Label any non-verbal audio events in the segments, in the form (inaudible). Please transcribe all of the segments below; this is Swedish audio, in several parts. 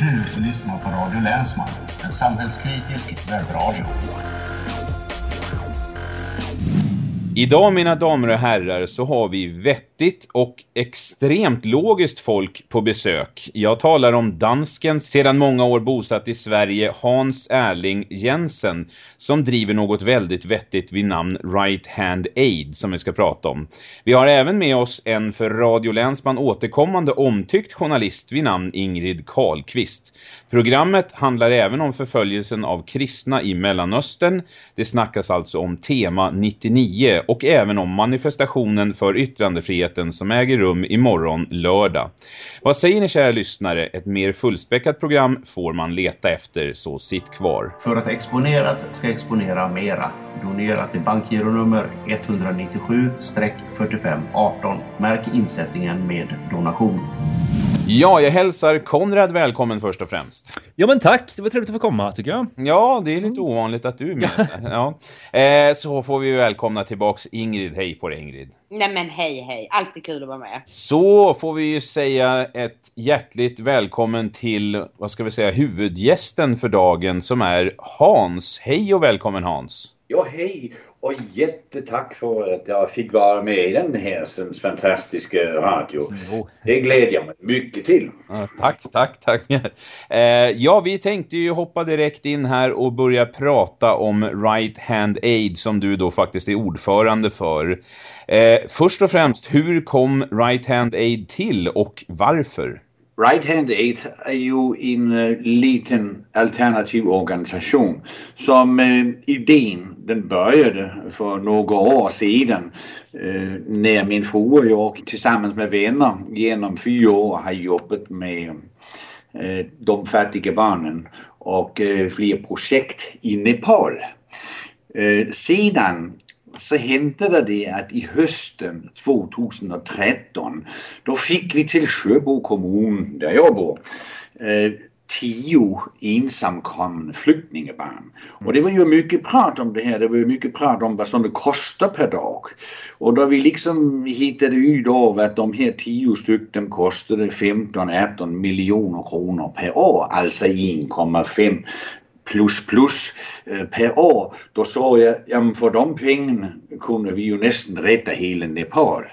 Du lyssnar på Radio Länsman, en samhällskritisk webbradio. Idag mina damer och herrar så har vi vettigt och extremt logiskt folk på besök. Jag talar om dansken sedan många år bosatt i Sverige Hans Erling Jensen som driver något väldigt vettigt vid namn Right Hand Aid som vi ska prata om. Vi har även med oss en för Radio Länsman återkommande omtyckt journalist vid namn Ingrid Karlqvist. Programmet handlar även om förföljelsen av kristna i Mellanöstern. Det snackas alltså om tema 99 och även om manifestationen för yttrandefriheten som äger rum imorgon lördag. Vad säger ni kära lyssnare? Ett mer fullspäckat program får man leta efter, så sitt kvar. För att Exponerat ska exponera mera. Donera till bankgironummer 197-4518. Märk insättningen med donation. Ja, jag hälsar Konrad välkommen först och främst. Ja men tack, det var trevligt att få komma tycker jag. Ja, det är lite ovanligt att du är med. ja. Eh, så får vi välkomna tillbaks Ingrid. Hej på dig Ingrid. Nej men hej hej, alltid kul att vara med. Så får vi ju säga ett hjärtligt välkommen till, vad ska vi säga, huvudgästen för dagen som är Hans. Hej och välkommen Hans. Ja, hej och jättetack för att jag fick vara med i den här fantastiska radio. Det glädjer jag mig mycket till. Ja, tack, tack, tack. (laughs) Eh, ja, vi tänkte ju hoppa direkt in här och börja prata om Right Hand Aid som du då faktiskt är ordförande för. Eh, först och främst, hur kom Right Hand Aid till och varför? Right Hand Aid är ju en uh, liten alternativ organisation som uh, idén den började för några år sedan uh, när min fru och jag tillsammans med vänner genom fyra år har jobbat med uh, de fattiga barnen och uh, fler projekt i Nepal. Uh, sedan så hände det att i hösten 2013 då fick vi till Sjöbo kommun, där jag bor, eh, tio ensamkommande flyktingbarn. Och det var ju mycket prat om det här, det var ju mycket prat om vad som det kostar per dag. Och då vi liksom hittade ut av att de här tio stycken kostade 15-18 miljoner kronor per år, alltså 1,5 plus plus eh, per år. Då sa jag, jamen för de pengarna kunde vi ju nästan rädda hela Nepal.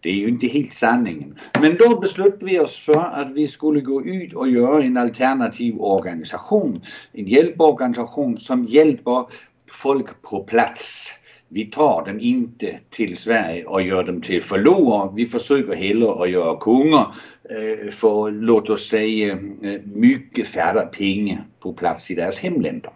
Det är ju inte helt sanningen. Men då beslutade vi oss för att vi skulle gå ut och göra en alternativ organisation. En hjälporganisation som hjälper folk på plats. Vi tar dem inte till Sverige och gör dem till förlorare. Vi försöker hellre att göra kungar eh, för, låt oss säga, eh, mycket färre pengar på plats i deras hemländer.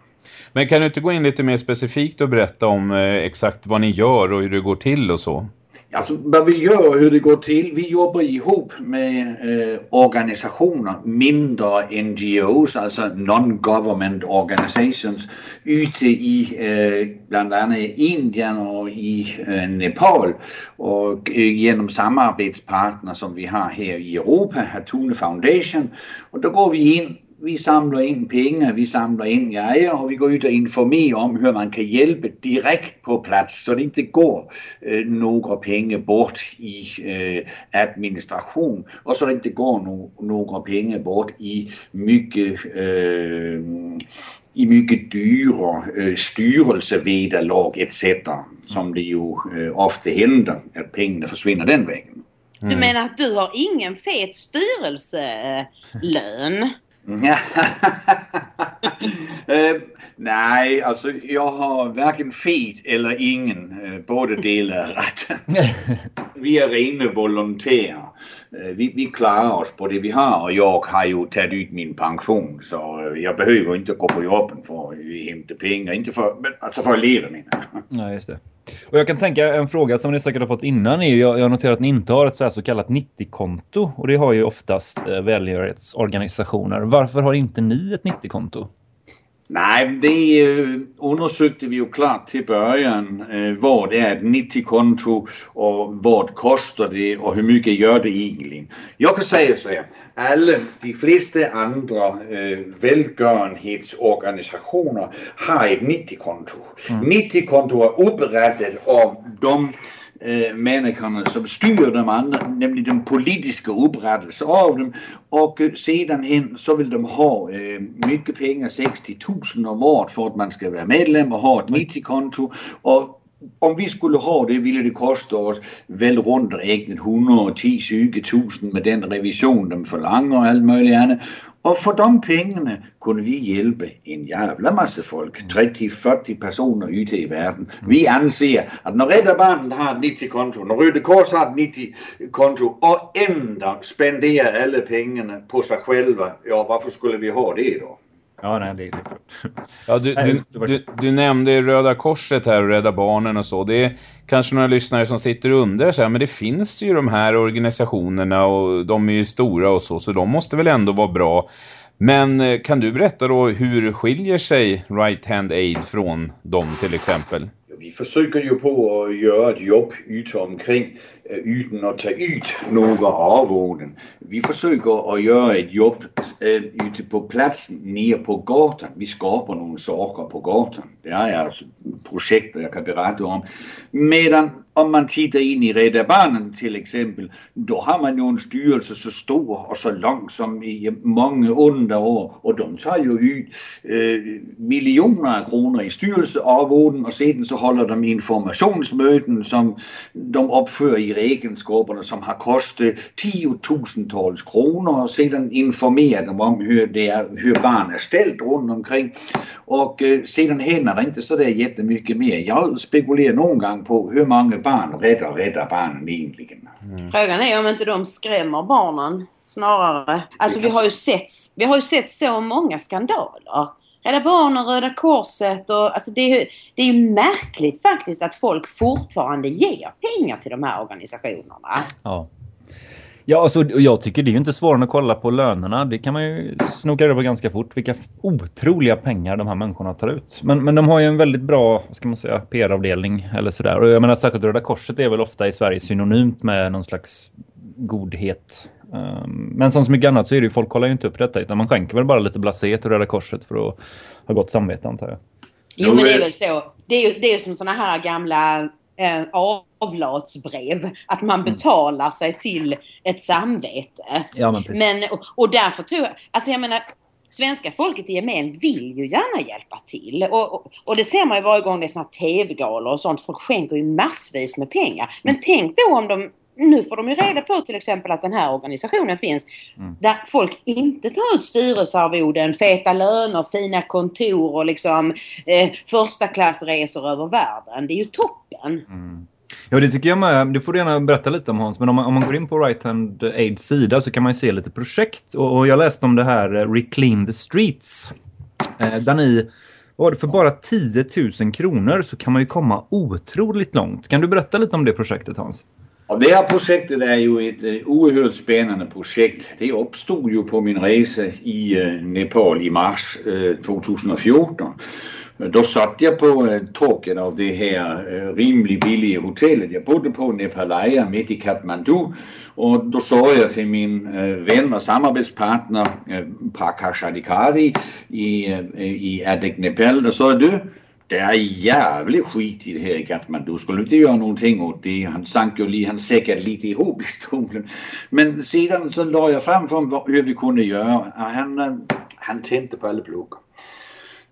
Men kan du inte gå in lite mer specifikt och berätta om eh, exakt vad ni gör och hur det går till och så? Alltså vad vi gör och hur det går till, vi jobbar ihop med eh, organisationer, mindre NGOs, alltså non-government organizations, ute i eh, bland annat Indien och i eh, Nepal och eh, genom samarbetspartner som vi har här i Europa, Hatune Foundation. Och då går vi in vi samlar in pengar, vi samlar in grejer och vi går ut och informerar om hur man kan hjälpa direkt på plats så det inte går øh, eh, några pengar bort i eh, administration och så det inte går no några pengar bort i mycket eh, øh, i mycket dyra eh, styrelsevederlag etc. Som det ju eh, ofta händer att pengarna försvinner den vägen. Du menar att du har ingen fet styrelselön? Mm. (laughs) Eh, nej, alltså jag har varken feed eller ingen. Uh, båda delar är rätt. (laughs) vi är rena volontärer. Eh, vi, vi klarar oss på det vi har och jag har ju tagit ut min pension så eh, jag behöver inte gå på jobben för att hämta pengar. Inte för, men, alltså för att leva menar jag. (laughs) Nej, just det. Och jag kan tänka en fråga som ni säkert har fått innan är ju, jag, har noterar att ni inte har ett så, här så kallat 90-konto och det har ju oftast eh, välgörenhetsorganisationer. Varför har inte ni ett 90-konto? Nej, det eh, undersökte vi ju klart till början. Eh, vad är ett 90-konto och vad kostar det och hur mycket gör det egentligen? Jag kan säga så här. Alla, de flesta andra eh, välgörenhetsorganisationer har ett 90-konto. Mm. 90-konto är upprättat av de eh, människorna som styr de andra, nämligen den politiska upprättelsen av dem. Och eh, sedan hen så vill de ha eh, mycket pengar, 60 000 om året för att man ska vara medlem och ha ett 90-konto. Och om vi skulle ha det ville det kosta oss väl runt räknat 110-20 000 med den revision de förlanger och allt möjligt annat. Och för de pengarna kunde vi hjälpa en jävla massa folk, 30-40 personer ute i världen. Vi anser att när Rädda Barnen har ett 90-konto, när Röda Kors har ett 90-konto och ändå spenderar alla pengarna på sig själva, ja varför skulle vi ha det då? Ja, nej, det är klart. Ja, du, du, du, du, nämnde Röda Korset här och Rädda Barnen och så. Det är kanske några lyssnare som sitter under så här, men det finns ju de här organisationerna och de är ju stora och så, så de måste väl ändå vara bra. Men eh, kan du berätta då hur skiljer sig Right Hand Aid från dem till exempel? Vi försöker ju på att göra ett jobb ute omkring eh, utan att ta ut några avvågen. Vi försöker att göra ett jobb eh, ute på platsen, nere på gatan. Vi skapar några saker på gatan. Det är alltså projekt jag kan berätta om. Medan om man tittar in i Rädda Barnen till exempel, då har man ju en styrelse så stor och så lång som i många onda år och de tar ju ut eh, øh, miljoner kronor i styrelsearvoden och sedan så håller de informationsmöten som de uppför i räkenskaperna som har kostat tiotusentals kronor och sedan informerar de om hur, det är, hur barn är ställt runt omkring. Och øh, eh, sedan händer det inte sådär jättemycket mer. Jag spekulerar någon gång på hur många barn räddar Rädda Barnen egentligen. Mm. Frågan är om inte de skrämmer barnen snarare. Alltså vi har ju sett, vi har ju sett så många skandaler. Rädda Barnen, Röda Korset och alltså det är, det är ju märkligt faktiskt att folk fortfarande ger pengar till de här organisationerna. Ja. Ja, alltså, jag tycker det är ju inte svårare att kolla på lönerna. Det kan man ju snoka reda på ganska fort. Vilka otroliga pengar de här människorna tar ut. Men, men de har ju en väldigt bra, ska man säga, PR-avdelning eller sådär. Och jag menar särskilt Röda Korset är väl ofta i Sverige synonymt med någon slags godhet. Um, men som så mycket annat så är det ju, folk kollar ju inte upp detta utan man skänker väl bara lite blasé till Röda Korset för att ha gott samvete antar jag. Jo men det är väl så. Det är ju det är som sådana här gamla eh, avlatsbrev. Att man mm. betalar sig till ett samvete. Ja, men, precis. men och, och därför tror jag, alltså jag menar svenska folket i gemen vill ju gärna hjälpa till. Och, och, och det ser man ju varje gång det är såna tv-galor och sånt. Folk skänker ju massvis med pengar. Men mm. tänk då om de nu får de ju reda på till exempel att den här organisationen finns. Mm. Där folk inte tar ut styrelsearvoden, feta löner, fina kontor och liksom eh, första klassresor över världen. Det är ju toppen. Mm. Ja det tycker jag med. Det får du gärna berätta lite om Hans. Men om man, om man går in på Right Hand Aid sida så kan man ju se lite projekt. Och, och jag läste om det här eh, Reclaim the Streets. Eh, där ni var det för bara 10 000 kronor så kan man ju komma otroligt långt. Kan du berätta lite om det projektet Hans? Och det här projektet är ju ett eh, oerhört spännande projekt. Det uppstod ju på min resa i eh, Nepal i mars eh, 2014. Då satt jag på taket av det här rimligt billiga hotellet jag bodde på, Nepalaya, mitt i Kathmandu. Och då sa jag till min vän och samarbetspartner Prakash Adhikari i, i Adek Nepal, då sa du det är jävligt skit i det här i Katmandu. Skulle inte göra någonting åt det. Han sank ju han säkert lite ihop i stolen. Men sedan så la jag fram för honom hur vi kunde göra. Han, eh, han tände på alla blockar.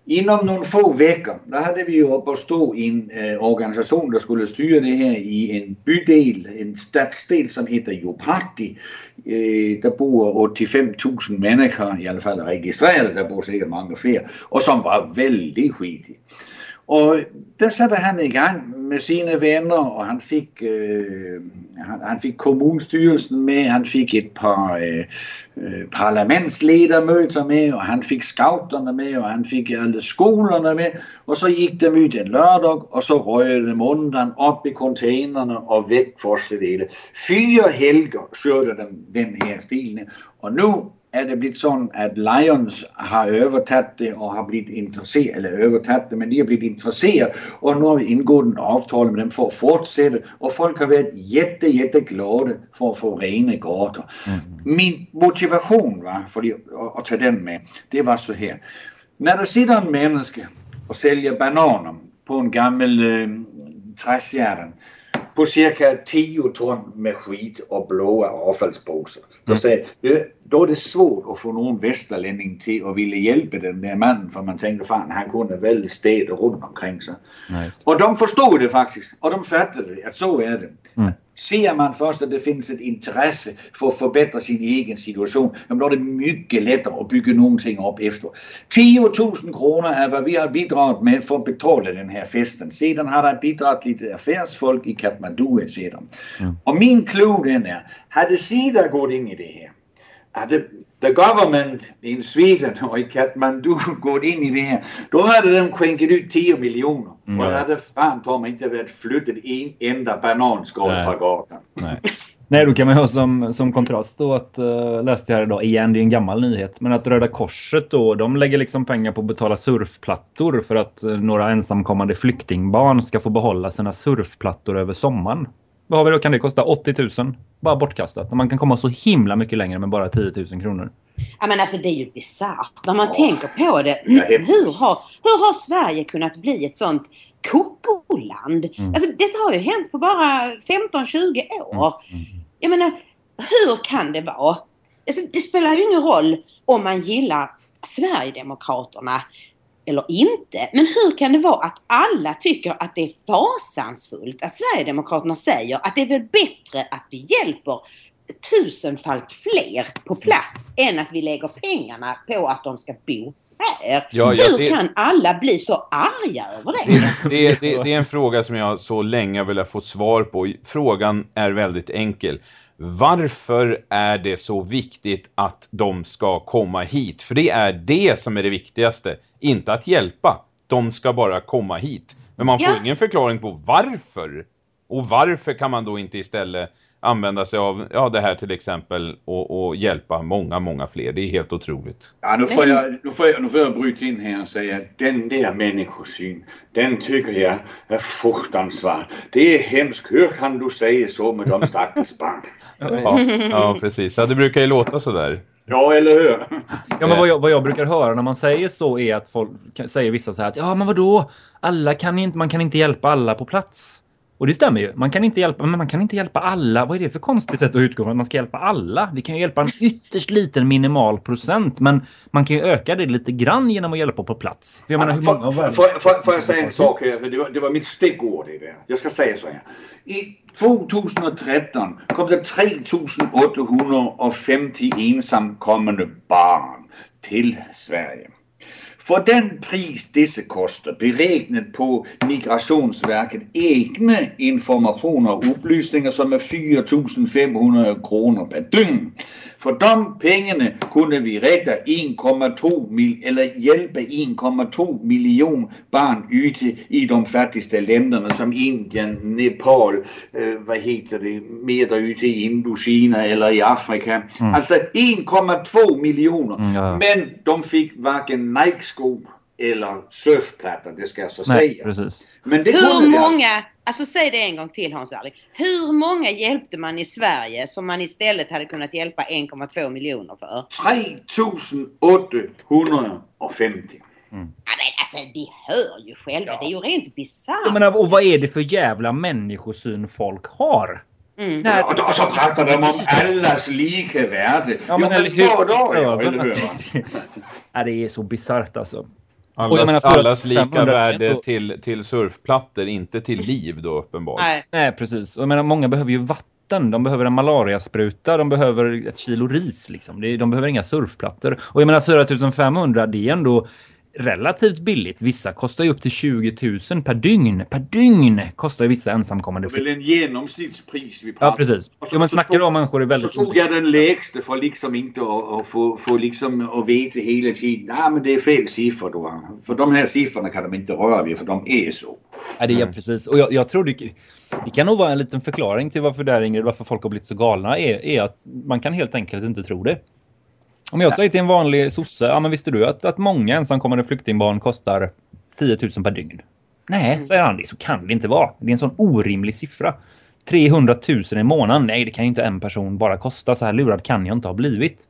Inom några få veckor, då hade vi ju uppe och stå i en eh, organisation som skulle styra det här i en bydel, en stadsdel som heter Jopati. Eh, där bor 85 000 människor i alla fall registrerade, där bor säkert många fler. Och som var väldigt skitig. Och där satte han igång med sina vänner och han fick, eh, øh, han, han, fick kommunstyrelsen med, han fick ett par øh, øh, eh, parlamentsledamöter med och han fick scouterna med och han fick alla skolorna med. Och så gick de ut en lördag och så röjde de undan upp i containrarna och väck forsledelen. Fyra helger körde de den här stilen. Och nu är det blivit så att Lions har övertagit det och har blivit intresserade, eller övertagit det, men de har blivit intresserade och nu har vi ingått en avtal med dem för att fortsätta och folk har varit jätte, jätteglada för att få rena gator. Mm. Min motivation va, för att, att ta den med, det var så här. När det sitter en människa och säljer bananer på en gammal äh, träskärra på cirka 10 ton med skit och blåa avfallspåsar. Mm. säger, det, då är det svårt att få någon västerlänning till att vilja hjälpa den där mannen för man tänker fan han kunde väl städa runt omkring sig. Nej. Och de förstod det faktiskt och de fattade det, att så är det. Mm. Ser man först att det finns ett intresse för att förbättra sin egen situation, då är det mycket lättare att bygga någonting upp efter. 10 000 kronor är vad vi har bidragit med för att betala den här festen. Sedan har det bidragit lite affärsfolk i Kathmandu etc. Och min clue den är, hade Sida gått in i det här, hade the government in Sweden och i Kathmandu (laughs) gått in i det här, då hade de skänkat ut 10 miljoner. Mm, och det hade fan ta mig inte varit flyttat en enda bananskal från gatan. Nej. (laughs) Nej, då kan man ha som, som kontrast då att, uh, läste jag här idag, igen det är en gammal nyhet, men att Röda Korset då, de lägger liksom pengar på att betala surfplattor för att eh, några ensamkommande flyktingbarn ska få behålla sina surfplattor över sommaren. Vad har vi då? Kan det kosta 80 000? Bara bortkastat. Man kan komma så himla mycket längre med bara 10 000 kronor. Ja men alltså det är ju bisarrt när man tänker på det. Hur har, hur har Sverige kunnat bli ett sånt kokoland? Mm. Alltså detta har ju hänt på bara 15-20 år. Jag menar, hur kan det vara? Alltså, det spelar ju ingen roll om man gillar Sverigedemokraterna eller inte. Men hur kan det vara att alla tycker att det är fasansfullt att Sverigedemokraterna säger att det är väl bättre att vi hjälper tusenfalt fler på plats än att vi lägger pengarna på att de ska bo här. Ja, ja, hur det- kan alla bli så arga över det? Det, det, det är en fråga som jag så länge vill ha fått svar på. Frågan är väldigt enkel. Varför är det så viktigt att de ska komma hit? För det är det som är det viktigaste. Inte att hjälpa. De ska bara komma hit. Men man får Ja. ingen förklaring på varför. Och varför kan man då inte istället använda sig av ja, det här till exempel och, och hjälpa många, många fler. Det är helt otroligt. Ja, nu får, jag, nu, får jag, nu får jag bryta in här och säga att den där människosyn, den tycker jag är fruktansvärd. Det är hemskt. Hur kan du säga så med de stackars barn? Ja, ja precis. Ja, det brukar ju låta sådär. Ja, eller hur? Ja, men vad jag, vad jag brukar höra när man säger så är att folk säger vissa så här att ja, men vadå? Alla kan inte, man kan inte hjälpa alla på plats. Och det stämmer ju. Man kan inte hjälpa, men man kan inte hjälpa alla. Vad är det för konstigt sätt att utgå från att man ska hjälpa alla? Vi kan ju hjälpa en ytterst liten minimal procent, men man kan ju öka det lite grann genom att hjälpa på plats. För jag menar, hur många Får, får, får, får jag säga en sak här? För det, var, det var mitt stickord i det. Jag ska säga så här. I 2013 kom det 3850 ensamkommande barn till Sverige. För den pris dessa kostar beräknat på Migrationsverket egna informationer och upplysningar som är 4500 kronor per dygn. För de pengarna kunde vi rädda 1,2 mil eller hjälpa 1,2 miljon barn ute i de fattigaste länderna som Indien, Nepal, eh, vad heter det, mer där ute i Indokina eller i Afrika. Alltså 1,2 miljoner. Mm, ja. Men de fick varken Nike-skor eller surfplattor, det ska jag så Nej, säga. precis. Men det Hur vi alltså. många, alltså säg det en gång till Hans Erling. Hur många hjälpte man i Sverige som man istället hade kunnat hjälpa 1,2 miljoner för? 3850. Ja, men alltså ni hör ju själva, det är ju rent bisarrt. Menar, och vad är det för jävla människosyn folk har? Mm. Nej, Och då så pratar de om allas lika värde. Ja, men eller hur? vadå? Ja, Över eller hur? (laughs) att- Ja, det är så bisarrt alltså. Allas, jag menar, allas lika 500 värde till, till surfplattor, inte till liv då uppenbarligen. Nej. Nej, precis. Och jag menar, många behöver ju vatten. De behöver en malariaspruta. De behöver ett kilo ris. Liksom. De behöver inga surfplattor. Och jag menar 4500, det är ändå relativt billigt. Vissa kostar ju upp till 20 000 per dygn. Per dygn kostar ju vissa ensamkommande Det är väl en genomsnittspris vi pratar Ja, precis. Och så- men så snackar om människor är Så väldigt... tog jag den lägsta för liksom inte att, få, få liksom att veta hela tiden. Nej men det är fel siffror då. För de här siffrorna kan de inte röra vid för de är så. Ja, det är precis. Och jag, jag tror det, det kan nog vara en liten förklaring till varför där Ingrid, varför folk har blivit så galna är, är att man kan helt enkelt inte tro det. Om jag säger till en vanlig sosse, ja men visste du att, att många ensamkommande flyktingbarn kostar 10 000 per dygn? Nej, säger han, det så kan det inte vara. Det är en sån orimlig siffra. 300 000 i månaden, nej det kan ju inte en person bara kosta. Så här lurad kan jag inte ha blivit.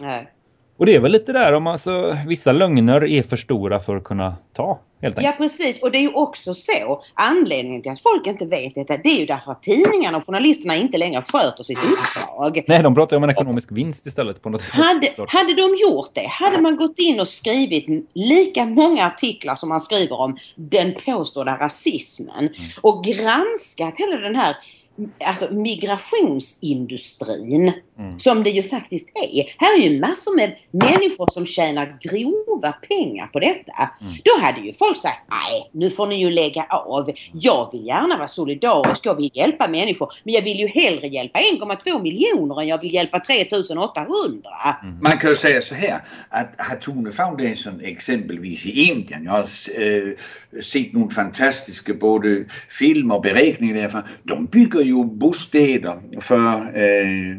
Nej. Och det är väl lite där om alltså, vissa lögner är för stora för att kunna ta. Helt Ja precis och det är ju också så anledningen till att folk inte vet detta det är ju därför att tidningarna och journalisterna inte längre sköter sitt uppdrag. Nej, de pratar om en ekonomisk vinst istället på något sätt. Hade, hade de gjort det, hade man gått in och skrivit lika många artiklar som man skriver om den påstådda rasismen och granskat hela den här alltså migrationsindustrin Mm. som det ju faktiskt är. Här är ju massor med människor som tjänar grova pengar på detta. Mm. Då hade ju folk sagt nej nu får ni ju lägga av. Jag vill gärna vara solidarisk, jag vill hjälpa människor men jag vill ju hellre hjälpa 1,2 miljoner än jag vill hjälpa 3800. Man kan ju säga så här att Hatune Foundation exempelvis i Indien, jag har eh, sett några fantastiska både filmer och beräkningar därifrån. De bygger ju bostäder för eh,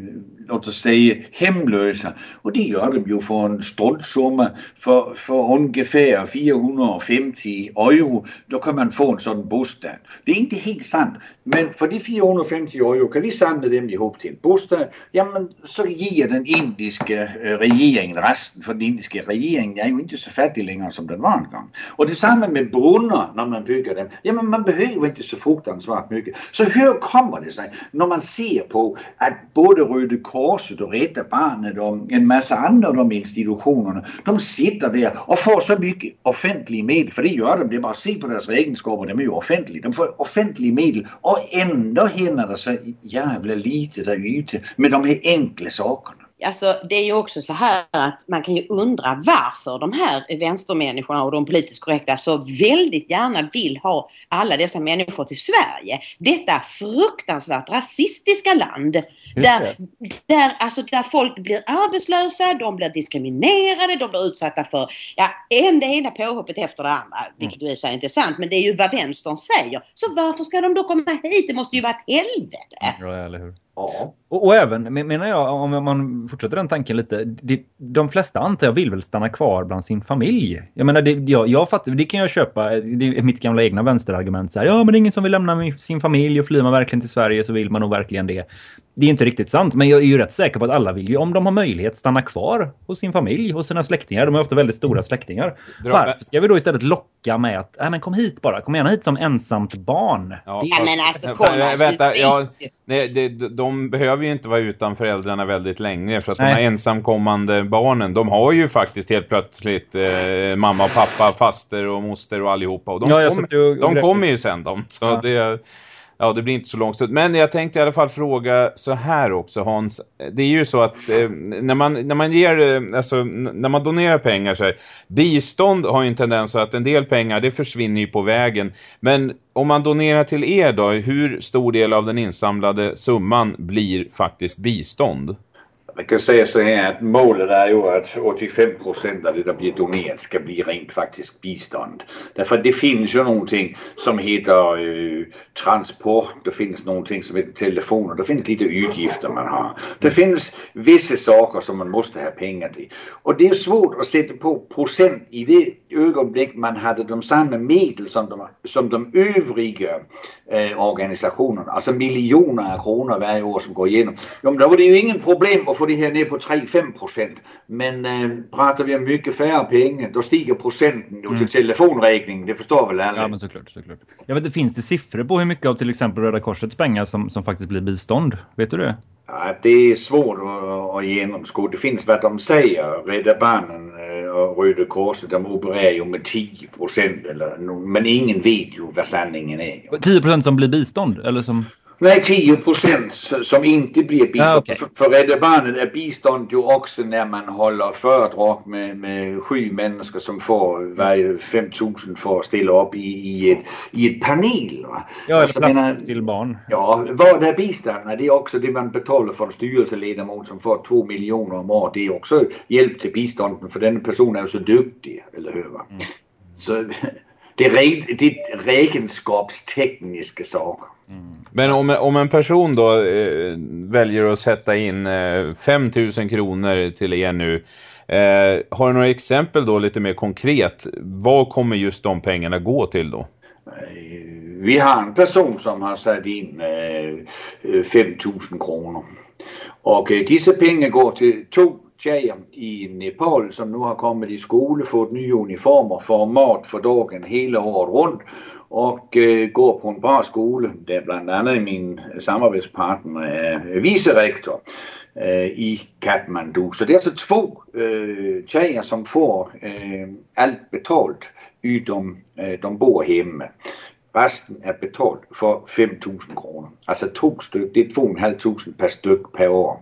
låt oss säga hemlösa och det gör de ju för en struntsumma för, för ungefär 450 euro. Då kan man få en sån bostad. Det är inte helt sant men för de 450 euro kan vi samla dem ihop till en bostad. Ja men så ger den indiska eh, regeringen resten för den indiska regeringen är ju inte så fattig längre som den var en gång. Och detsamma med brunnar när man bygger dem. Ja men man behöver inte så fruktansvärt mycket. Så hur kommer det sig när man ser på att både Röda Korset och Rädda Barnet och en massa andra av de institutionerna de sitter där och får så mycket offentliga medel för det gör de. Det är bara att se på deras räkenskaper, de är ju offentliga. De får offentliga medel och ändå händer det så jävla lite där ute med de här enkla sakerna. Alltså det är ju också så här att man kan ju undra varför de här vänstermänniskorna och de politiskt korrekta så väldigt gärna vill ha alla dessa människor till Sverige. Detta fruktansvärt rasistiska land. Där, där, alltså, där folk blir arbetslösa, de blir diskriminerade, de blir utsatta för ja, en det ena påhoppet efter det andra. Vilket ju i sig inte är sant men det är ju vad vänstern säger. Så varför ska de då komma hit? Det måste ju vara ett helvete. Ja, eller hur? Ja. Och, och även, men- menar jag, om man fortsätter den tanken lite, de, de flesta antar jag vill väl stanna kvar bland sin familj. Jag menar, det, jag, jag fattar, det kan jag köpa, det är mitt gamla egna vänsterargument. Så här, ja, men det är ingen som vill lämna sin familj och flyr man verkligen till Sverige så vill man nog verkligen det. Det är inte riktigt sant, men jag är ju rätt säker på att alla vill ju, om de har möjlighet, stanna kvar hos sin familj, hos sina släktingar. De är ofta väldigt stora släktingar. Dra- Varför ska vi då istället locka med att, nej men kom hit bara, kom gärna hit som ensamt barn. Ja, Det är- Ja, men alltså, Vänta, kolla, vänta, du ja, vet ju. nej, det, de behöver ju inte vara utan föräldrarna väldigt länge för att de Nej. här ensamkommande barnen, de har ju faktiskt helt plötsligt eh, mamma och pappa, faster och moster och allihopa och de, Ja, och de kommer ju sen de, så Ja. det Ja, det blir inte så lång stund. Men jag tänkte i alla fall fråga så här också Hans. Det är ju så att eh, när, man, när man ger, eh, alltså när man donerar pengar så här, bistånd har ju en tendens att en del pengar det försvinner ju på vägen. Men om man donerar till er då, hur stor del av den insamlade summan blir faktiskt bistånd? Man kan säga så här att målet är ju att 85 procent av det där blir donerat ska bli rent faktiskt bistånd. Därför att det finns ju någonting som heter eh, transport, det finns någonting som heter telefoner, det finns lite utgifter man har. Det finns vissa saker som man måste ha pengar till. Och det är svårt att sätta på procent i det ögonblick man hade de samma medel som de, som de övriga eh, organisationerna, alltså miljoner av kronor varje år som går igenom. Ja, men då var det ju ingen problem att få det här ner på 3-5 procent. Men eh, pratar vi om mycket färre pengar, då stiger procenten då till telefonräkning, det förstår väl alla. Ja, men såklart, såklart. Jag vet finns det siffror på hur mycket av till exempel Röda Korsets pengar som, som faktiskt blir bistånd? Vet du det? Ja, det är svårt att, att genomskåda. Det finns vad de säger. Rädda Barnen eh, och Röda Korset de opererar ju med 10 procent. Men ingen vet ju vad sanningen är. 10% som blir bistånd? Eller som... Nej, 10 procent som inte blir bistånd. Ja, okej. för, Rädda Barnen är bistånd ju också när man håller föredrag med, med sju människor som får varje 5 000 för att ställa upp i, i, ett, i ett panel. Va? Ja, Alltså, menar- till barn. Ja, vad är bistånd? Det är också det man betalar för en styrelseledamot som får två miljoner om året. Det är också hjälp till bistånd för den personen är ju så duktig, eller hur? Va? Så (laughs) det är, re- det är räkenskapstekniska saker. Men om, om en person då eh, väljer att sätta in eh, 5 000 kronor till er nu. Eh, har du några exempel då lite mer konkret? Vad kommer just de pengarna gå till då? Eh, Vi har en person som har satt in eh, 5 000 kronor. Och eh, dessa pengar går till två tjejer i Nepal som nu har kommit i skola, fått nya uniformer, får mat för dagen hela året runt och øh, eh, går på en bra skola där bland annat min samarbetspartner är vicerektor eh, i Kathmandu. Så det är alltså två eh, øh, tjejer som får eh, allt betalt utom de bor hemma. Resten är betalt för 5000 kronor. Alltså två styck, det är 2 500 per styck per år.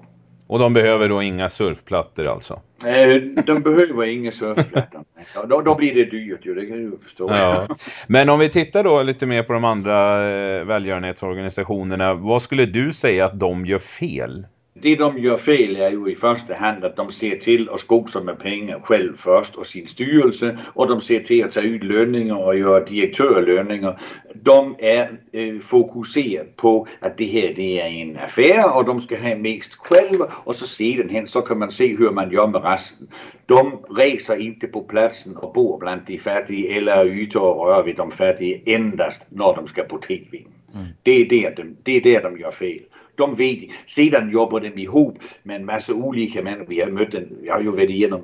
Och de behöver då inga surfplattor alltså? Eh, de behöver inga surfplattor. då, då blir det dyrt ju, det kan du förstå. Ja. Men om vi tittar då lite mer på de andra eh, välgörenhetsorganisationerna. Vad skulle du säga att de gör fel? Det de gör fel är ju i första hand att de ser till att skosa med pengar själv först och sin styrelse och de ser till att ta ut löningar och göra direktörlöningar. De är eh, fokuserade på att det här det är en affär och de ska ha mest själva och så sedan hen så kan man se hur man gör med resten. De reser inte på platsen och bor bland de fattiga eller är ute och rör vid de fattiga endast när de ska på TV. Mm. Det, är där de, det är där de gör fel de vet, sedan jobbar de ihop med en massa olika människor. Vi har mött en, jag har ju varit igenom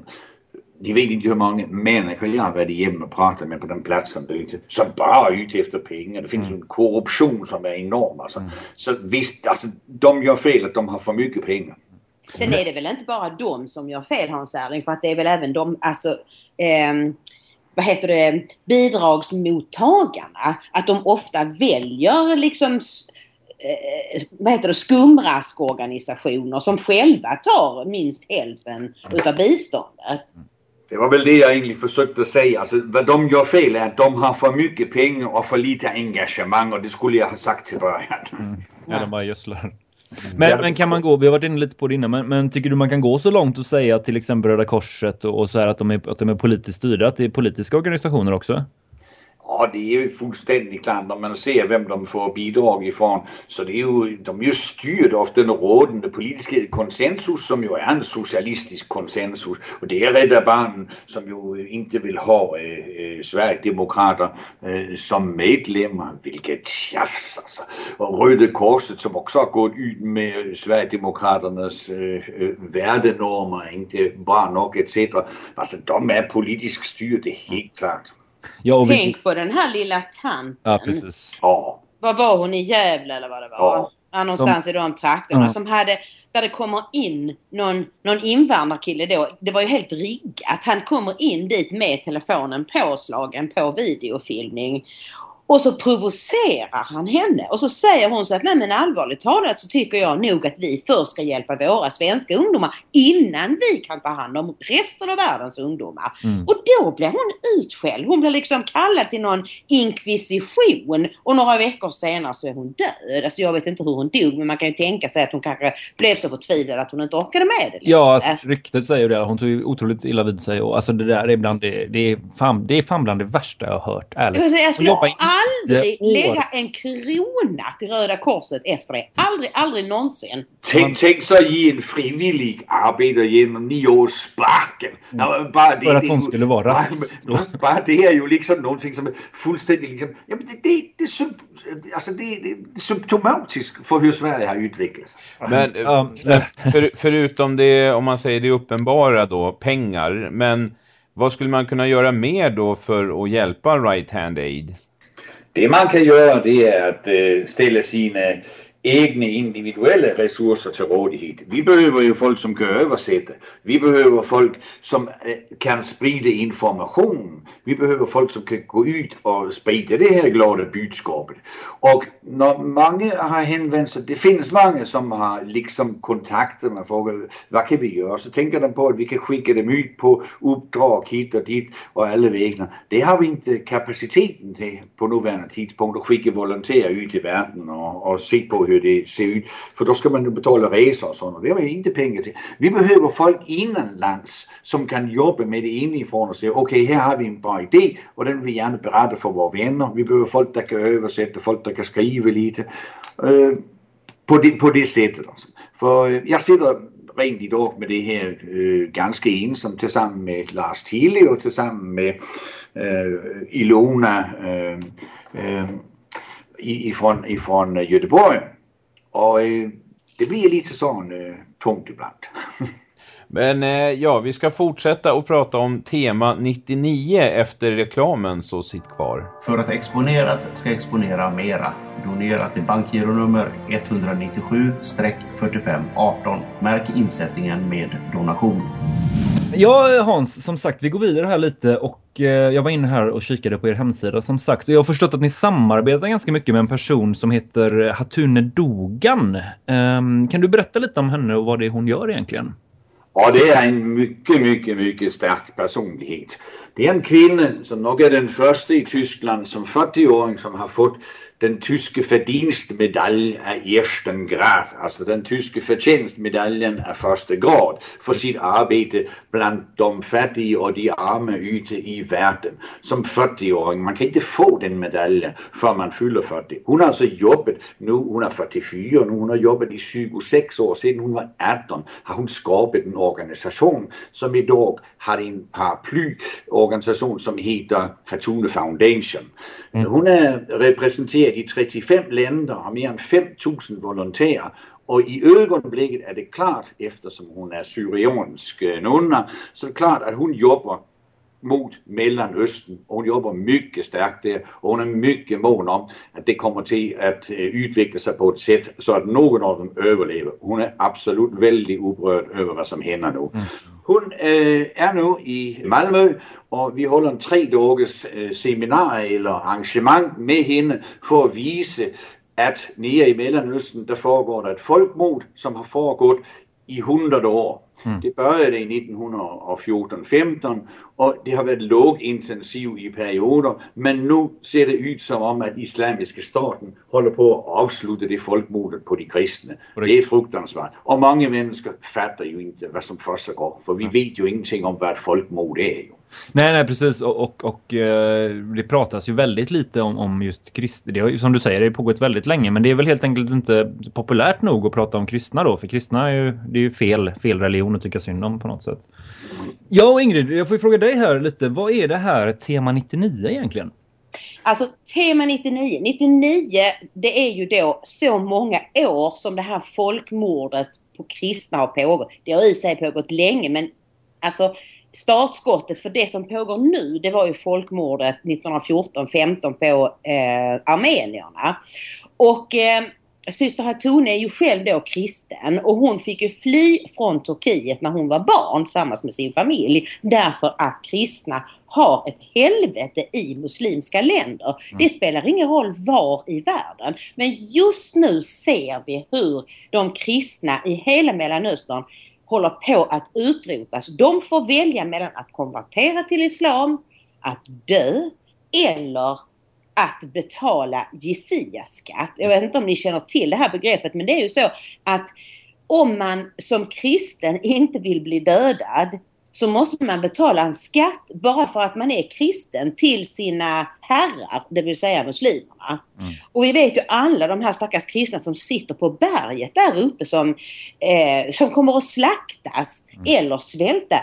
ni vet inte hur många människor jag har varit igenom och pratat med på den platsen som bara är ute efter pengar. Det finns mm. en korruption som är enorm alltså. Mm. Så visst, alltså de gör fel att de har för mycket pengar. Sen är det väl inte bara de som gör fel Hans Erling för att det är väl även de, alltså eh, vad heter det, bidragsmottagarna. Att de ofta väljer liksom eh, vad heter det, skumraskorganisationer som själva tar minst hälften utav biståndet. Det var väl det jag egentligen försökte säga. Alltså, vad de gör fel är att de har för mycket pengar och för lite engagemang och det skulle jag ha sagt till början. Mm. Ja, de bara gödslar. Men, men kan man gå, vi har varit inne lite på det innan, men, men, tycker du man kan gå så långt och säga att till exempel Röda Korset och, och så här att de, är, att de är politiskt styrda, att det är politiska organisationer också? Ja, det är ju fullständigt klart om man ser vem de får bidrag ifrån. Så det är ju, de är ju styrda av den rådande politiska konsensus som ju är en socialistisk konsensus. Och det är Rädda Barnen som ju inte vill ha eh, eh, Sverigedemokrater eh, som medlemmar. Vilket tjafs alltså. Och Röda Korset som också har gått ut med Sverigedemokraternas eh, eh värdenormer, inte bra nog etc. Alltså de är politiskt styrda, helt klart. Ja, Tänk vi... på den här lilla tanten. Ja, precis. Ja. Vad var hon i Gävle eller vad det var? Ja. ja någonstans som... i de trakterna. Ja. Som hade, där det kommer in någon, någon invandrarkille då. Det var ju helt riggat. Han kommer in dit med telefonen påslagen på videofilmning. Och så provocerar han henne och så säger hon så att nej men allvarligt talat så tycker jag nog att vi först ska hjälpa våra svenska ungdomar innan vi kan ta hand om resten av världens ungdomar. Mm. Och då blir hon utskälld. Hon blir liksom kallad till någon inkvisition och några veckor senare så är hon död. Alltså jag vet inte hur hon dog men man kan ju tänka sig att hon kanske blev så förtvivlad att hon inte orkade med det. Ja, alltså, ryktet säger det. Hon tog ju otroligt illa vid sig och alltså det där är bland det, det är fan, det är fan bland det värsta jag har hört. Ärligt. Jag, aldrig lägga en krona till Röda Korset efter det. Aldrig, aldrig någonsin. Tänk, tänk så ge en frivillig arbetare genom nio år sparken. Mm. bara det, För att hon skulle vara rasist. (laughs) Bara, bara det är ju liksom någonting som är fullständigt liksom, ja, men det, det, det, det, alltså det, det är symptomatiskt för hur Sverige har utvecklats. Men för, förutom det, om man säger det uppenbara då, pengar, men vad skulle man kunna göra mer då för att hjälpa Right Hand Aid? Det man kan göra det är att eh, ställa sina egna individuella resurser till rådighet. Vi behöver ju folk som kan översätta. Vi behöver folk som øh, kan sprida information. Vi behöver folk som kan gå ut och sprida det här glada budskapet. Och när många har hänvänt sig, det finns många som har liksom kontakter med frågar vad kan vi göra? Så tänker de på att vi kan skicka dem ut på uppdrag hit och dit och alla vägnar. Det har vi inte øh, kapaciteten till på nuvarande tidpunkt att skicka volontärer ut i världen och, och se på hur det ser ut. För då ska man ju betala resor och sånt och det har vi inte pengar till. Vi behöver folk innanlands som kan jobba med det inifrån och säga okej okay, här har vi en bra idé och den vill vi gärna berätta för våra vänner. Vi behöver folk som kan översätta, folk som kan skriva lite. Uh, på, det, på det sättet alltså. För eh, jag sitter rent idag med det här äh, ganska ensam tillsammans med Lars Thiele och tillsammans med äh, Ilona äh, ifrån, ifrån Göteborg. Och det blir lite sån tungt ibland. (laughs) Men eh, ja, vi ska fortsätta att prata om tema 99 efter reklamen, så sitt kvar. För att Exponerat ska exponera mera, donera till bankgironummer 197-4518. Märk insättningen med donation. Ja, Hans, som sagt, vi går vidare här lite och eh, jag var inne här och kikade på er hemsida som sagt. Och jag har förstått att ni samarbetar ganska mycket med en person som heter Hatune Dogan. Um, kan du berätta lite om henne och vad det är hon gör egentligen? Ja, det är en mycket, mycket, mycket stark personlighet. Det är en kvinna som nog är den första i Tyskland som 40-åring som har fått den tyske förtjänstmedalj av ersten grad, alltså den tyske förtjänstmedaljen av första grad för sitt arbete bland de fattiga och de arma ute i världen. Som 40-åring, man kan inte få den medaljen förrän man fyller 40. Hon har alltså jobbat, nu hon är 44, nu hon har jobbat i 26 år, sedan hon var 18 har hon skapat en organisation som idag har en paraplyorganisation som heter Hatune Foundation. Mm. Hon är representerad i 35 länder, har mer än 5000 volontärer och i ögonblicket är det klart, eftersom hon är syriansk øh, nunna, så är det klart att hon jobbar mot Mellanöstern. Hon jobbar mycket starkt där och hon är mycket mån om att det kommer till att utveckla sig på ett sätt så att någon av dem överlever. Hon är absolut väldigt upprörd över vad som händer nu. Mm. Hon äh, är nu i Malmö och vi håller en tre dagars äh, seminarium eller arrangemang med henne för att visa att nere i Mellanöstern där föregår ett folkmord som har föregått i hundra år. Mm. Det började i 1914-15 och det har varit lågintensiv i perioder men nu ser det ut som om att Islamiska staten håller på att avsluta det folkmordet på de kristna. Det... det är fruktansvärt. Och många människor fattar ju inte vad som försiggår för vi vet ju ingenting om vad ett folkmord är. Ju. Nej, nej precis. Och, och, och eh, det pratas ju väldigt lite om, om just kristna. Det har, som du säger, det har pågått väldigt länge. Men det är väl helt enkelt inte populärt nog att prata om kristna då. För kristna är ju, det är ju fel, fel religion att tycka synd om på något sätt. Ja, och Ingrid, jag får fråga dig här lite. Vad är det här tema 99 egentligen? Alltså tema 99, 99 det är ju då så många år som det här folkmordet på kristna har pågått. Det har i sig pågått länge men alltså startskottet för det som pågår nu det var ju folkmordet 1914-15 på eh, armenierna. Och eh, syster Hatune är ju själv då kristen och hon fick ju fly från Turkiet när hon var barn tillsammans med sin familj därför att kristna har ett helvete i muslimska länder. Mm. Det spelar ingen roll var i världen. Men just nu ser vi hur de kristna i hela Mellanöstern håller på att utrotas. De får välja mellan att konvertera till islam, att dö eller att betala jizia-skatt. Jag vet inte om ni känner till det här begreppet men det är ju så att om man som kristen inte vill bli dödad så måste man betala en skatt bara för att man är kristen till sina herrar, det vill säga muslimerna. Mm. Och vi vet ju alla de här stackars kristna som sitter på berget där uppe som, eh, som kommer att slaktas mm. eller svälta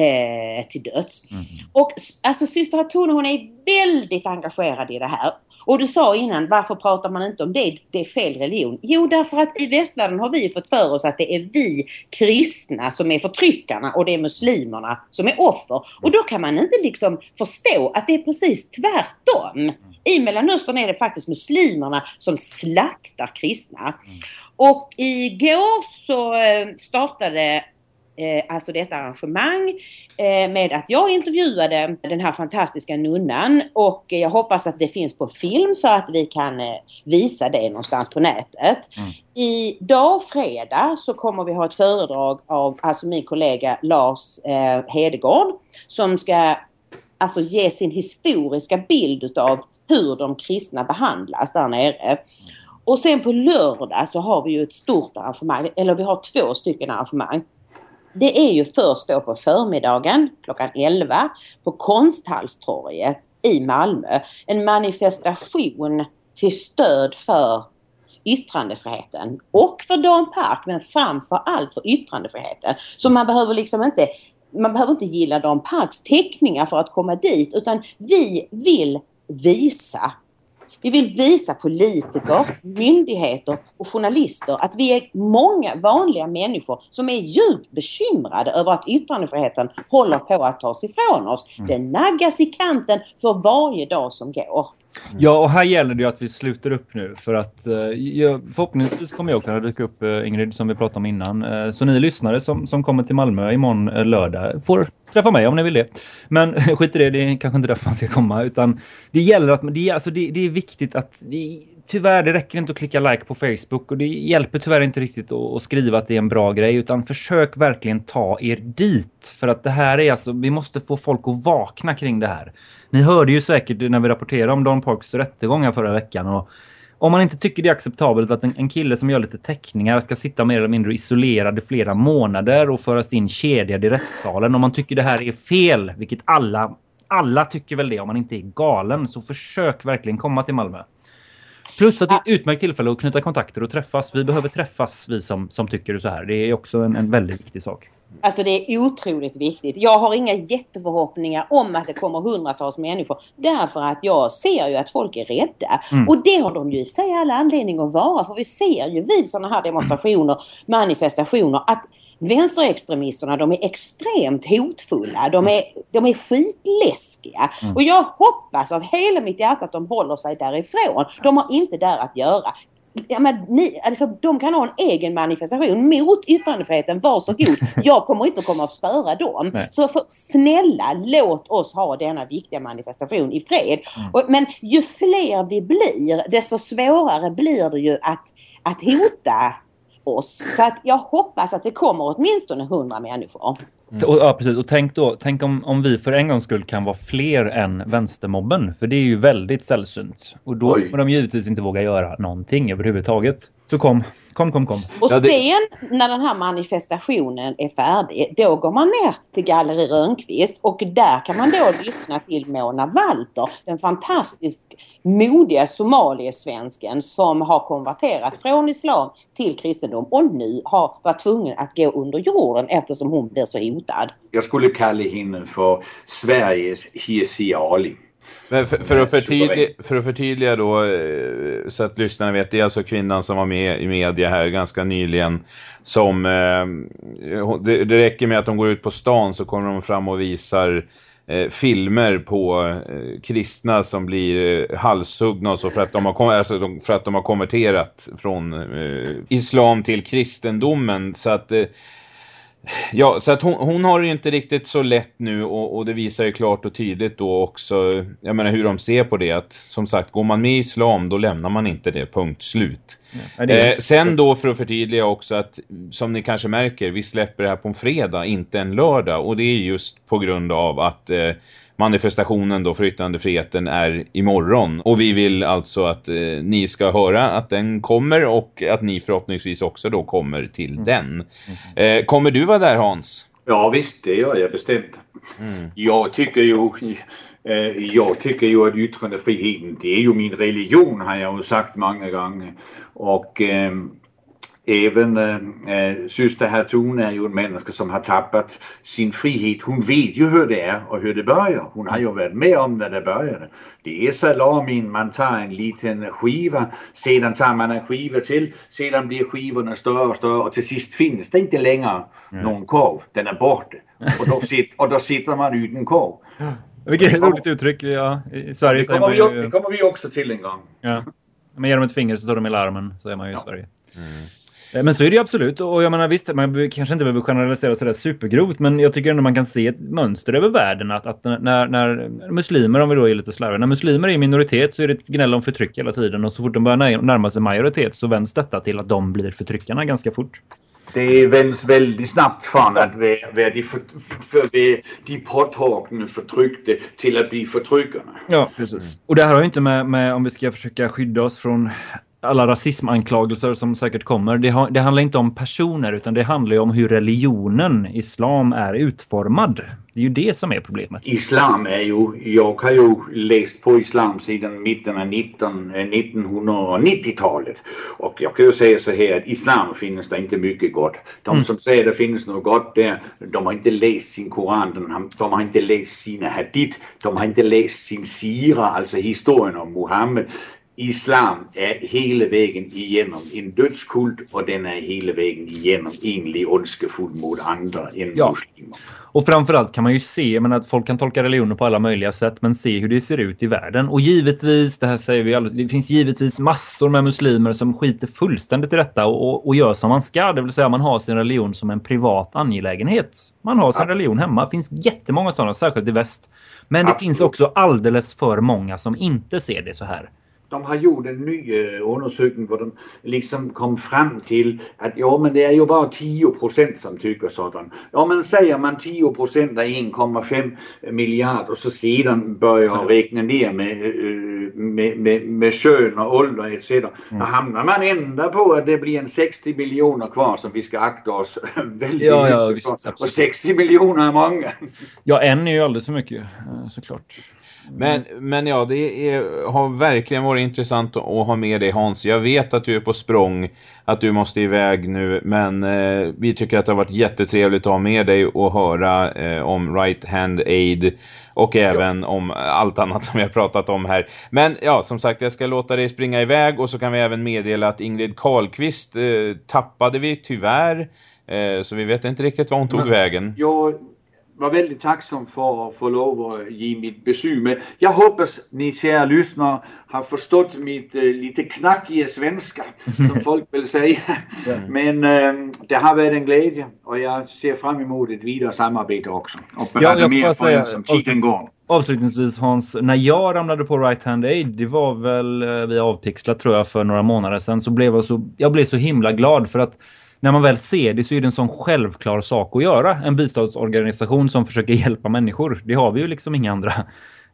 eh, till döds. Mm. Och alltså syster Hatone hon är väldigt engagerad i det här. Och du sa innan, varför pratar man inte om det? Det är fel religion. Jo, därför att i västvärlden har vi fått för oss att det är vi kristna som är förtryckarna och det är muslimerna som är offer. Och då kan man inte liksom förstå att det är precis tvärtom. I Mellanöstern är det faktiskt muslimerna som slaktar kristna. Och igår så eh, startade eh, alltså detta arrangemang eh, med att jag intervjuade den här fantastiska nunnan och jag hoppas att det finns på film så att vi kan eh, visa det någonstans på nätet. Mm. Idag fredag så kommer vi ha ett föredrag av alltså min kollega Lars eh, Hedegård som ska alltså ge sin historiska bild utav hur de kristna behandlas där nere. Och sen på lördag så har vi ju ett stort arrangemang, eller vi har två stycken arrangemang. Det är ju först då på förmiddagen klockan 11 på Konsthallstorget i Malmö. En manifestation till stöd för yttrandefriheten och för Dan Park men framför allt för yttrandefriheten. Så man behöver liksom inte man behöver inte gilla Dan Parks teckningar för att komma dit utan vi vill visa vi vill visa politiker, myndigheter och journalister att vi är många vanliga människor som är djupt bekymrade över att yttrandefriheten håller på att tas ifrån oss. Mm. Den naggas i kanten för varje dag som går. Mm. Ja, och här gäller det ju att vi sluter upp nu för att eh, förhoppningsvis kommer jag kunna dyka upp eh, Ingrid som vi pratade om innan. Eh, så ni lyssnare som, som kommer till Malmö imorgon eh, lördag får träffa mig om ni vill det. Men (laughs) skit i det, det är kanske inte därför man ska komma utan det gäller att det, är- alltså, det, det är viktigt att det, tyvärr det räcker inte att klicka like på Facebook och det hjälper tyvärr inte riktigt att, att skriva att det är en bra grej utan försök verkligen ta er dit för att det här är alltså, vi måste få folk att vakna kring det här. Ni hörde ju säkert när vi rapporterade om Don Parks rättegångar förra veckan och om man inte tycker det är acceptabelt att en, en kille som gör lite teckningar ska sitta mer eller mindre isolerad i flera månader och föras in kedjad i rättssalen. Om man tycker det här är fel, vilket alla, alla tycker väl det om man inte är galen, så försök verkligen komma till Malmö. Plus att det är ett utmärkt tillfälle att knyta kontakter och träffas. Vi behöver träffas, vi som, som tycker så här. Det är också en, en väldigt viktig sak. Alltså det är otroligt viktigt. Jag har inga jätteförhoppningar om att det kommer hundratals människor. Därför att jag ser ju att folk är rädda. Mm. Och det har de ju i sig alla anledning att vara. För vi ser ju vid sådana här demonstrationer, manifestationer att vänsterextremisterna de är extremt hotfulla. De är, de är skitläskiga. Mm. Och jag hoppas av hela mitt hjärta att de håller sig därifrån. De har inte där att göra. Ja, men ni, alltså, de kan ha en egen manifestation mot yttrandefriheten. Varsågod. (laughs) Jag kommer inte att komma att störa dem. Nej. Så för, snälla låt oss ha denna viktiga manifestation i fred. Mm. Och, men ju fler vi blir desto svårare blir det ju att, att hota oss. Så att jag hoppas att det kommer åtminstone 100 människor. Och, ja, precis. Och tänk då, tänk om, om vi för en gångs skull kan vara fler än vänstermobben. För det är ju väldigt sällsynt. Och då Oj. kommer de givetvis inte våga göra någonting överhuvudtaget. Så kom, kom, kom, kom. Och Ja, det- sen när den här manifestationen är färdig, då går man ner till Galleri Rönnqvist och där kan man då lyssna till Mona Walter, den fantastiskt modiga somaliesvensken som har konverterat från islam till kristendom och nu har varit tvungen att gå under jorden eftersom hon blir så hotad. Jag skulle kalla henne för Sveriges Hirsi Ali. Men för, för, att förtydliga, för att förtydliga då, eh, så att lyssnarna vet, det är alltså kvinnan som var med i media här ganska nyligen. Som, eh, det, det räcker med att de går ut på stan så kommer de fram och visar eh, filmer på kristna som blir halshuggna och så för att de har, alltså, för att de har konverterat från islam till kristendomen. Så att Ja, så att hon, hon har det ju inte riktigt så lätt nu och, och det visar ju klart och tydligt då också, jag menar hur de ser på det att som sagt, går man med i islam då lämnar man inte det, punkt slut. Ja, det Eh, sen då för att förtydliga också att som ni kanske märker, vi släpper det här på en fredag, inte en lördag och det är just på grund av att eh, manifestationen då för yttrandefriheten är imorgon och vi vill alltså att eh, ni ska höra att den kommer och att ni förhoppningsvis också då kommer till den. Eh, kommer du vara där Hans? Ja visst, det gör jag bestämt. Mm. Jag tycker ju, eh, jag tycker ju att yttrandefriheten, det är ju min religion har jag ju sagt många gånger. Och eh, även eh, eh, syster Hatun är ju en människa som har tappat sin frihet. Hon vet ju hur det är och hur det börjar. Hon har ju varit med om när det började. Det är salamin, man tar en liten skiva, sedan tar man en skiva till, sedan blir skivorna större och större och till sist finns det inte längre någon korv. Den är borta. Och då, sit, och då sitter man utan korv. Vilket roligt uttryck. Ja, I Sverige Det kommer, man vi, ju... det kommer vi också till en gång. Ja. Men ger dem ett finger så tar de i larmen, säger man ju i Ja. Sverige. Eh, Men så är det ju absolut. Och jag menar visst, man kanske inte behöver generalisera sådär supergrovt. Men jag tycker ändå man kan se ett mönster över världen. Att, att när, när muslimer, om vi då är lite slarviga, när muslimer är i minoritet så är det ett gnäll om förtryck hela tiden. Och så fort de börjar när- närma sig majoritet så vänds detta till att de blir förtryckarna ganska fort. Det vänds väldigt snabbt från att vara, de, för, för, vara de påtagna förtryckte till att bli förtryckarna. Ja, precis. Och det här har ju inte med, med om vi ska försöka skydda oss från alla rasismanklagelser som säkert kommer. Det, har, det handlar inte om personer utan det handlar ju om hur religionen, islam, är utformad. Det är ju det som är problemet. Islam är ju, jag har ju läst på islam sedan mitten av 19, eh, 1990-talet. Och jag kan ju säga så här att islam finns det inte mycket gott. De Mm. som säger det finns något gott där, de har inte läst sin koran, de har, de har inte läst sina hadith, de har inte läst sin sira, alltså historien om Muhammed. Islam är hela vägen igenom en dödskult och den är hela vägen igenom enlig ondskefull mot andra än Ja. muslimer. Och framförallt kan man ju se, menar att folk kan tolka religioner på alla möjliga sätt, men se hur det ser ut i världen. Och givetvis, det här säger vi alldeles, det finns givetvis massor med muslimer som skiter fullständigt i detta och, och, och gör som man ska. Det vill säga man har sin religion som en privat angelägenhet. Man har sin Absolut. religion hemma. Det finns jättemånga sådana, särskilt i väst. Men det Absolut. finns också alldeles för många som inte ser det så här. De har gjort en ny øh, undersökning där de liksom kom fram till att ja men det är ju bara 10% som tycker sådan. Ja men säger man 10% av 1,5 miljard och så sedan börjar räkna ner med, øh, med, med, med kön och ålder etc. Då hamnar man ända på att det blir en 60 miljoner kvar som vi ska akta oss (laughs) väldigt Ja, ja, visst. Och 60 miljoner är många. Ja, en är ju alldeles för mycket, eh, såklart. Men, men ja, det är, har verkligen varit intressant att, ha med dig Hans. Jag vet att du är på språng, att du måste iväg nu, men eh, vi tycker att det har varit jättetrevligt att ha med dig och höra eh, om Right Hand Aid och även om allt annat som vi har pratat om här. Men ja, som sagt, jag ska låta dig springa iväg och så kan vi även meddela att Ingrid Karlqvist eh, tappade vi tyvärr. Eh, så vi vet inte riktigt var hon tog Men- vägen. Jag var väldigt tacksam för att få lov att ge mitt besök. Men jag hoppas ni kära lyssnare har förstått mitt eh, lite knackiga svenska, som (laughs) folk vill säga. Men eh, det har varit en glädje och jag ser fram emot ett vidare samarbete också. Och Ja, jag mer säga- som tiden går. Avslutningsvis Hans, när jag ramlade på Right Hand Aid, det var väl eh, via Avpixlat tror jag för några månader sedan, så blev jag så, jag blev så himla glad för att när man väl ser det så är det en sån självklar sak att göra. En biståndsorganisation som försöker (laughs) hjälpa människor. Det har vi ju liksom inga andra.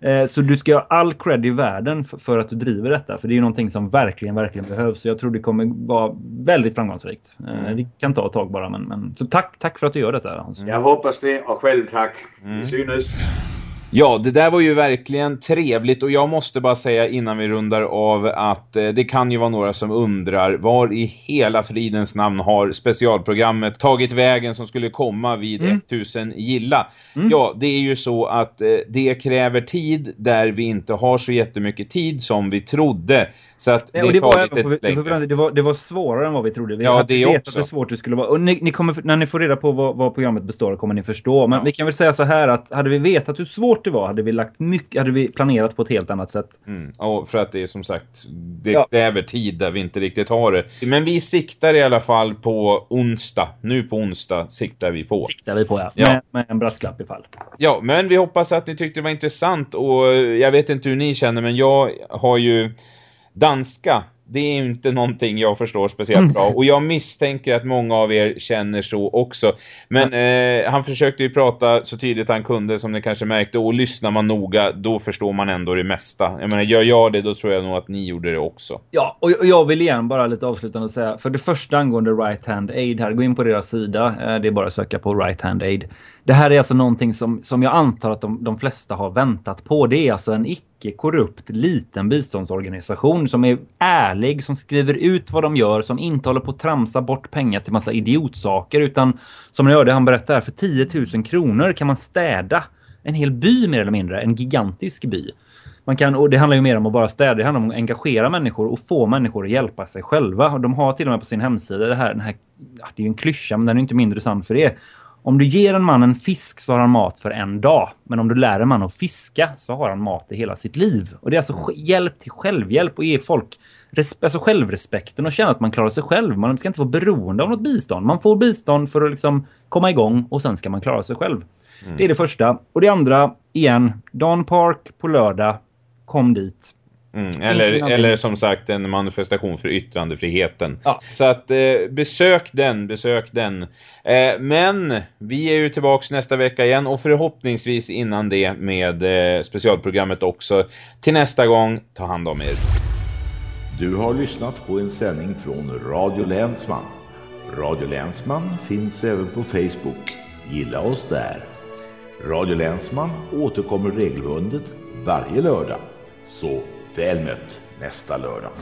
Eh, Så du ska ha all cred i världen för att du driver detta. För det är ju någonting som verkligen, verkligen behövs. Så jag tror det kommer vara väldigt framgångsrikt. Eh, Det kan ta ett tag bara. Men, men... Så tack, tack för att du gör detta Hans. Jag hoppas det och själv tack. Vi synes. Ja, det där var ju verkligen trevligt och jag måste bara säga innan vi rundar av att eh, det kan ju vara några som undrar var i hela fridens namn har specialprogrammet tagit vägen som skulle komma vid Mm. 1000 gilla. Ja, det är ju så att eh, det kräver tid där vi inte har så jättemycket tid som vi trodde. Så att det, det, var, lite det, var, det var svårare än vad vi trodde. Vi Ja, hade det vetat hur svårt det skulle vara. Och ni, ni kommer, när ni får reda på vad, vad programmet består kommer ni förstå. Men Ja. vi kan väl säga så här att hade vi vetat hur svårt det var hade vi lagt mycket, hade vi planerat på ett helt annat sätt. Mm. Och för att det är som sagt, det Ja. kräver tid där vi inte riktigt har det. Men vi siktar i alla fall på onsdag. Nu på onsdag siktar vi på. Siktar vi på ja. Ja. Med, med en brasklapp ifall. Ja, men vi hoppas att ni tyckte det var intressant och jag vet inte hur ni känner men jag har ju danska. Det är inte någonting jag förstår speciellt bra och jag misstänker att många av er känner så också. Men eh, han försökte ju prata så tydligt han kunde som ni kanske märkte och lyssnar man noga då förstår man ändå det mesta. Jag menar, gör jag det då tror jag nog att ni gjorde det också. Ja, och och jag vill igen bara lite avslutande säga. För det första angående Right Hand Aid här, gå in på deras sida. Eh, Det är bara att söka på Right Hand Aid. Det här är alltså någonting som, som jag antar att de, de flesta har väntat på. Det är alltså en icke-korrupt liten biståndsorganisation som är ärlig, som skriver ut vad de gör, som inte håller på att tramsa bort pengar till massa idiotsaker. Utan som ni hörde han berättar, här, för 10 000 kronor kan man städa en hel by mer eller mindre. En gigantisk by. Man kan, och det handlar ju mer om att bara städa. Det handlar om att engagera människor och få människor att hjälpa sig själva. De har till och med på sin hemsida det här, den här det är ju en klyscha men den är inte mindre sann för det. Om du ger en man en fisk så har han mat för en dag. Men om du lär en man att fiska så har han mat i hela sitt liv. Och det är alltså hjälp till självhjälp och ge folk alltså självrespekten och känna att man klarar sig själv. Man ska inte vara beroende av något bistånd. Man får bistånd för att liksom komma igång och sen ska man klara sig själv. Det är det första. Och det andra, igen, Dawn Park på lördag. Kom dit. Mm, eller, eller som sagt en manifestation för yttrandefriheten. Ja. Så att eh, besök den, besök den. Eh, men vi är ju tillbaks nästa vecka igen och förhoppningsvis innan det med eh, specialprogrammet också. Till nästa gång, ta hand om er. Du har lyssnat på en sändning från Radio Länsman. Radio Länsman finns även på Facebook. Gilla oss där. Radio Länsman återkommer regelbundet varje lördag. Så väl mött nästa lördag.